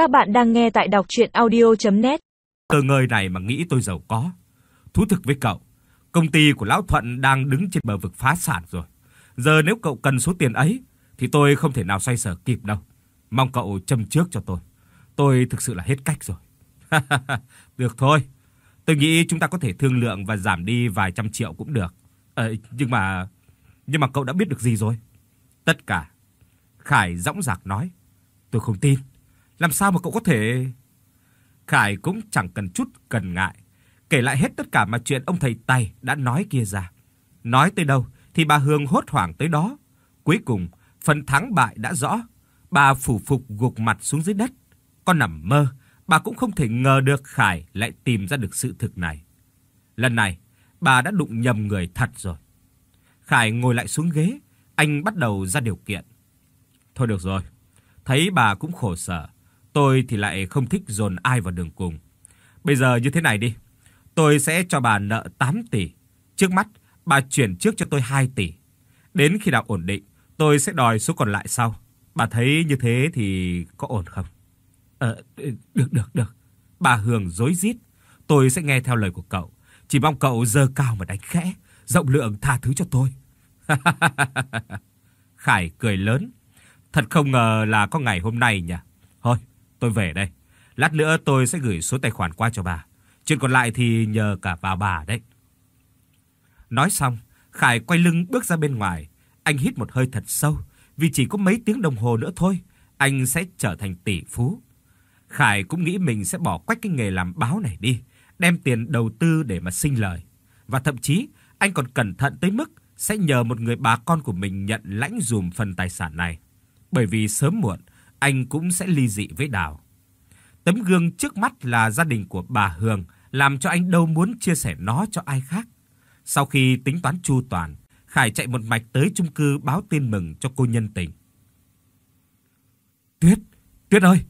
Các bạn đang nghe tại đọc audio net Từ người này mà nghĩ tôi giàu có. Thú thực với cậu, công ty của lão Thuận đang đứng trên bờ vực phá sản rồi. Giờ nếu cậu cần số tiền ấy thì tôi không thể nào xoay sở kịp đâu. Mong cậu châm trước cho tôi. Tôi thực sự là hết cách rồi. được thôi. Tôi nghĩ chúng ta có thể thương lượng và giảm đi vài trăm triệu cũng được. Ờ, nhưng mà nhưng mà cậu đã biết được gì rồi? Tất cả. Khải dõng dạc nói. Tôi không tin. Làm sao mà cậu có thể Khải cũng chẳng cần chút cần ngại, kể lại hết tất cả mà chuyện ông thầy Tài đã nói kia ra. Nói tới đâu thì bà Hương hốt hoảng tới đó. Cuối cùng, phần thắng bại đã rõ. Bà phủ phục gục mặt xuống dưới đất. Con nằm mơ, bà cũng không thể ngờ được Khải lại tìm ra được sự thực này. Lần này, bà đã đụng nhầm người thật rồi. Khải ngồi lại xuống ghế, anh bắt đầu ra điều kiện. Thôi được rồi, thấy bà cũng khổ sở, tôi thì lại không thích dồn ai vào đường cùng. Bây giờ như thế này đi, tôi sẽ cho bà nợ 8 tỷ. Trước mắt, bà chuyển trước cho tôi 2 tỷ. Đến khi nào ổn định, tôi sẽ đòi số còn lại sau. Bà thấy như thế thì có ổn không? Ờ, được được được. Bà Hương rối rít, tôi sẽ nghe theo lời của cậu. Chỉ mong cậu giơ cao mà đánh khẽ, rộng lượng tha thứ cho tôi. Khải cười lớn. Thật không ngờ là có ngày hôm nay nhỉ. Tôi về đây. Lát nữa tôi sẽ gửi số tài khoản qua cho bà. Chuyện còn lại thì nhờ cả vào bà đấy. Nói xong, Khải quay lưng bước ra bên ngoài. Anh hít một hơi thật sâu, vì chỉ có mấy tiếng đồng hồ nữa thôi, anh sẽ trở thành tỷ phú. Khải cũng nghĩ mình sẽ bỏ quách cái nghề làm báo này đi, đem tiền đầu tư để mà sinh lời. Và thậm chí, anh còn cẩn thận tới mức sẽ nhờ một người bà con của mình nhận lãnh dùm phần tài sản này. Bởi vì sớm muộn anh cũng sẽ ly dị với Đào. Tấm gương trước mắt là gia đình của bà Hương, làm cho anh đâu muốn chia sẻ nó cho ai khác. Sau khi tính toán chu toàn, Khải chạy một mạch tới chung cư báo tin mừng cho cô nhân tình. Tuyết, Tuyết ơi.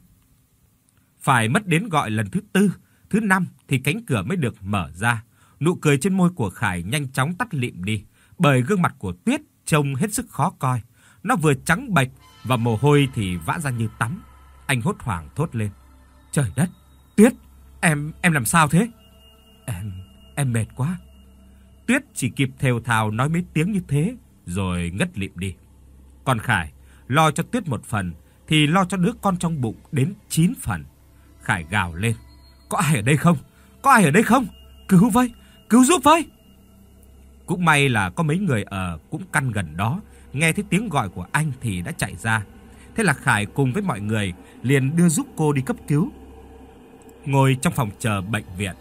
Phải mất đến gọi lần thứ tư, thứ năm thì cánh cửa mới được mở ra. Nụ cười trên môi của Khải nhanh chóng tắt lịm đi, bởi gương mặt của Tuyết trông hết sức khó coi. Nó vừa trắng bệch và mồ hôi thì vã ra như tắm. Anh hốt hoảng thốt lên. Trời đất, Tuyết, em em làm sao thế? Em em mệt quá. Tuyết chỉ kịp thều thào nói mấy tiếng như thế rồi ngất lịm đi. Còn Khải lo cho Tuyết một phần thì lo cho đứa con trong bụng đến 9 phần. Khải gào lên, "Có ai ở đây không? Có ai ở đây không? Cứu với, cứu giúp với!" Cũng may là có mấy người ở cũng căn gần đó, nghe thấy tiếng gọi của anh thì đã chạy ra. Thế là Khải cùng với mọi người liền đưa giúp cô đi cấp cứu. Ngồi trong phòng chờ bệnh viện,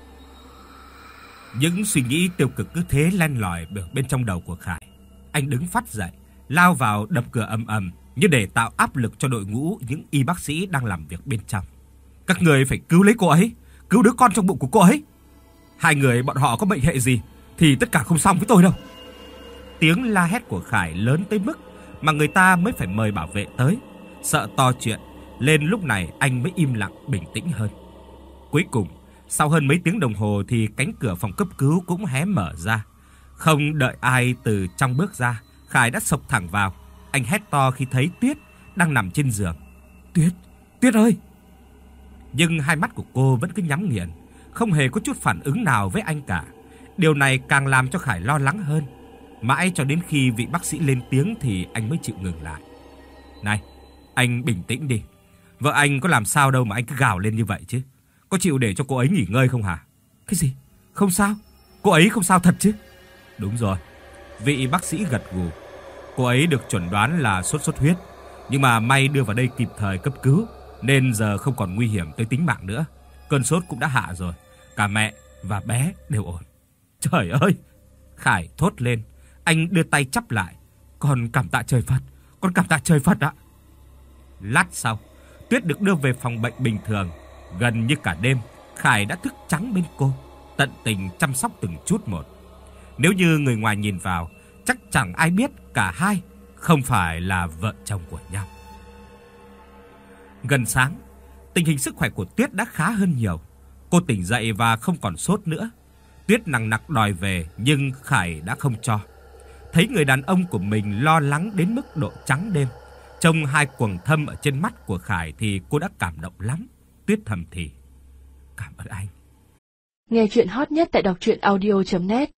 những suy nghĩ tiêu cực cứ thế len lỏi bên trong đầu của Khải. Anh đứng phát dậy, lao vào đập cửa ầm ầm như để tạo áp lực cho đội ngũ những y bác sĩ đang làm việc bên trong. Các người phải cứu lấy cô ấy, cứu đứa con trong bụng của cô ấy. Hai người bọn họ có bệnh hệ gì thì tất cả không xong với tôi đâu. Tiếng la hét của Khải lớn tới mức mà người ta mới phải mời bảo vệ tới. Sợ to chuyện, lên lúc này anh mới im lặng bình tĩnh hơn. Cuối cùng, sau hơn mấy tiếng đồng hồ thì cánh cửa phòng cấp cứu cũng hé mở ra. Không đợi ai từ trong bước ra, Khải đã sộc thẳng vào. Anh hét to khi thấy Tuyết đang nằm trên giường. "Tuyết, Tuyết ơi!" Nhưng hai mắt của cô vẫn cứ nhắm nghiền, không hề có chút phản ứng nào với anh cả. Điều này càng làm cho Khải lo lắng hơn. Mãi cho đến khi vị bác sĩ lên tiếng thì anh mới chịu ngừng lại. "Này, anh bình tĩnh đi. Vợ anh có làm sao đâu mà anh cứ gào lên như vậy chứ?" Có chịu để cho cô ấy nghỉ ngơi không hả? Cái gì? Không sao? Cô ấy không sao thật chứ? Đúng rồi. Vị bác sĩ gật gù. Cô ấy được chuẩn đoán là sốt xuất huyết, nhưng mà may đưa vào đây kịp thời cấp cứu nên giờ không còn nguy hiểm tới tính mạng nữa. Cơn sốt cũng đã hạ rồi, cả mẹ và bé đều ổn. Trời ơi! Khải thốt lên, anh đưa tay chắp lại, "Con cảm tạ trời Phật, con cảm tạ trời Phật ạ." Lát sau, Tuyết được đưa về phòng bệnh bình thường Gần như cả đêm, Khải đã thức trắng bên cô, tận tình chăm sóc từng chút một. Nếu như người ngoài nhìn vào, chắc chẳng ai biết cả hai không phải là vợ chồng của nhau. Gần sáng, tình hình sức khỏe của Tuyết đã khá hơn nhiều. Cô tỉnh dậy và không còn sốt nữa. Tuyết nặng nặc đòi về nhưng Khải đã không cho. Thấy người đàn ông của mình lo lắng đến mức độ trắng đêm, trông hai quầng thâm ở trên mắt của Khải thì cô đã cảm động lắm. Tuyết thầm thì, "Cảm ơn anh." Nghe chuyện hot nhất tại đọc audio net